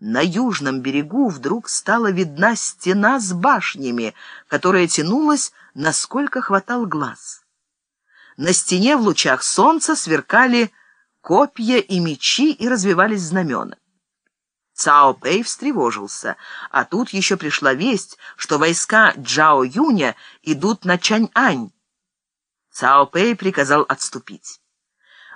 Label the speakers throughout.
Speaker 1: На южном берегу вдруг стала видна стена с башнями, которая тянулась, насколько хватал глаз. На стене в лучах солнца сверкали копья и мечи и развивались знамена. Цао Пэй встревожился, а тут еще пришла весть, что войска Джао Юня идут на Чань-Ань. Цао Пэй приказал отступить.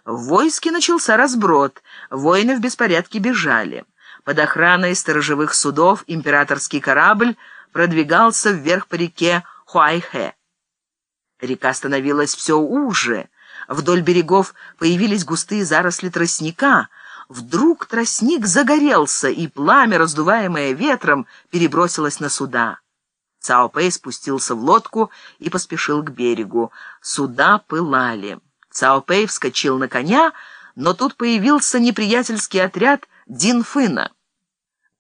Speaker 1: В войске начался разброд, воины в беспорядке бежали. Под охраной сторожевых судов императорский корабль продвигался вверх по реке Хуайхэ. Река становилась все уже. Вдоль берегов появились густые заросли тростника. Вдруг тростник загорелся, и пламя, раздуваемое ветром, перебросилось на суда. Цао Пэй спустился в лодку и поспешил к берегу. Суда пылали. Цао Пэй вскочил на коня, но тут появился неприятельский отряд Динфына.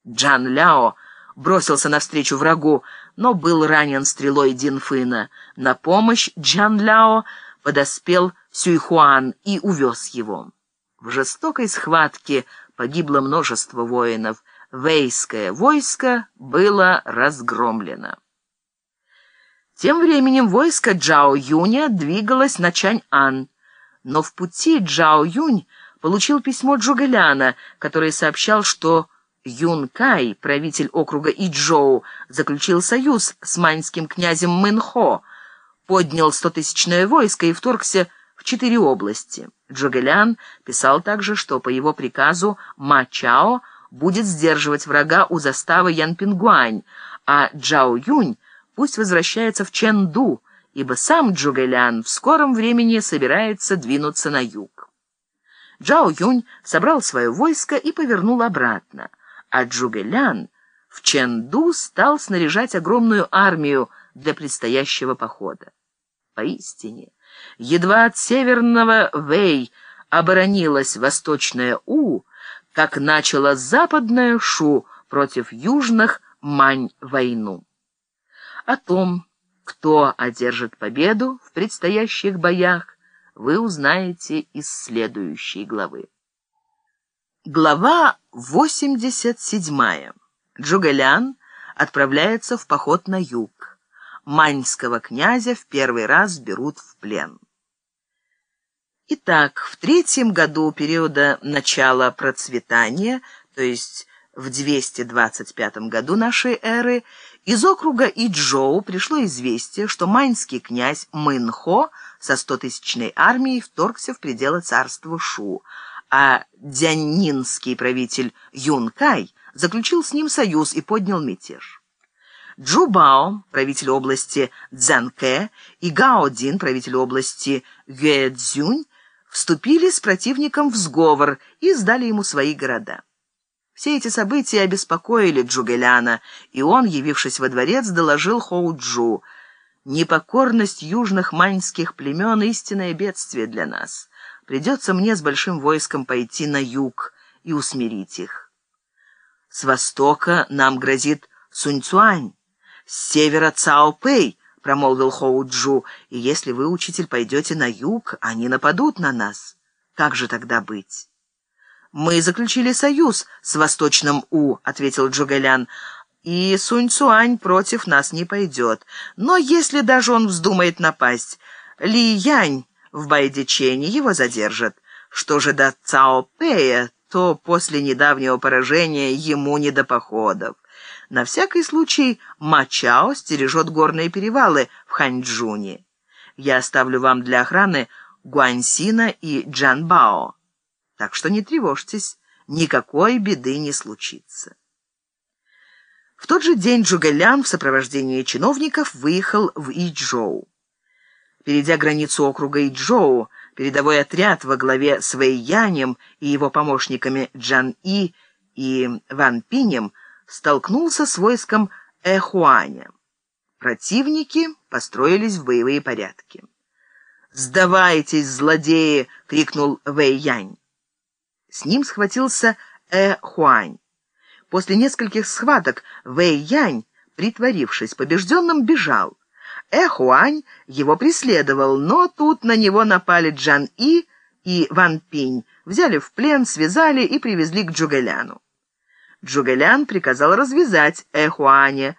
Speaker 1: Джан Ляо бросился навстречу врагу, но был ранен стрелой Динфына. На помощь Джан Ляо подоспел Сюйхуан и увез его. В жестокой схватке погибло множество воинов. Вейское войско было разгромлено. Тем временем войско Джао Юня двигалось на Чань-Ан, но в пути Джао Юнь получил письмо Джугэляна, который сообщал, что Юн Кай, правитель округа Иджоу, заключил союз с маньским князем Мэнхо, поднял стотысячное войско и вторгся в четыре области. Джугэлян писал также, что по его приказу Ма Чао будет сдерживать врага у заставы Янпингуань, а Джао Юнь пусть возвращается в Чэнду, ибо сам Джугэлян в скором времени собирается двинуться на юг. Джао Юнь собрал свое войско и повернул обратно, а Джугэлян в Чэнду стал снаряжать огромную армию для предстоящего похода. Поистине, едва от северного Вэй оборонилась восточная У, как начала западная Шу против южных Мань войну. О том, кто одержит победу в предстоящих боях, вы узнаете из следующей главы. Глава 87. Джугалян отправляется в поход на юг. Маньского князя в первый раз берут в плен. Итак, в третьем году периода начала процветания, то есть в 225 году нашей эры, из округа Иджоу пришло известие, что маньский князь Мэнхо со стотысячной армией вторгся в пределы царства Шу, а дзяннинский правитель Юнкай заключил с ним союз и поднял мятеж. Джубао, правитель области Цзянке, и Гаодин, правитель области Гюэцзюнь, вступили с противником в сговор и сдали ему свои города. Все эти события обеспокоили Джугеляна, и он, явившись во дворец, доложил Хоуджу. «Непокорность южных маньских племен — истинное бедствие для нас. Придется мне с большим войском пойти на юг и усмирить их. С востока нам грозит Суньцуань, с севера Цао-Пэй», — промолвил Хоуджу, «и если вы, учитель, пойдете на юг, они нападут на нас. Как же тогда быть?» «Мы заключили союз с Восточным У», — ответил Джугэлян, «и Сунь Цуань против нас не пойдет. Но если даже он вздумает напасть, Ли Янь в Байдичене его задержат. Что же до Цао Пэя, то после недавнего поражения ему не до походов. На всякий случай Мачао стережет горные перевалы в Ханьчжуне. Я оставлю вам для охраны Гуаньсина и Джанбао. Так что не тревожьтесь, никакой беды не случится. В тот же день Джугэлян в сопровождении чиновников выехал в Иджоу. Перейдя границу округа Иджоу, передовой отряд во главе с Вэйянем и его помощниками Джан И и Ван Пинем столкнулся с войском Эхуаня. Противники построились в боевые порядки. «Сдавайтесь, злодеи!» — крикнул Вэй. С ним схватился Э Хуань. После нескольких схваток Вэй Янь, притворившись побежденным, бежал. Э Хуань его преследовал, но тут на него напали Джан И и Ван Пинь, взяли в плен, связали и привезли к Джугэляну. Джугелян приказал развязать Эхуане,